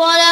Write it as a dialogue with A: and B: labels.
A: ولا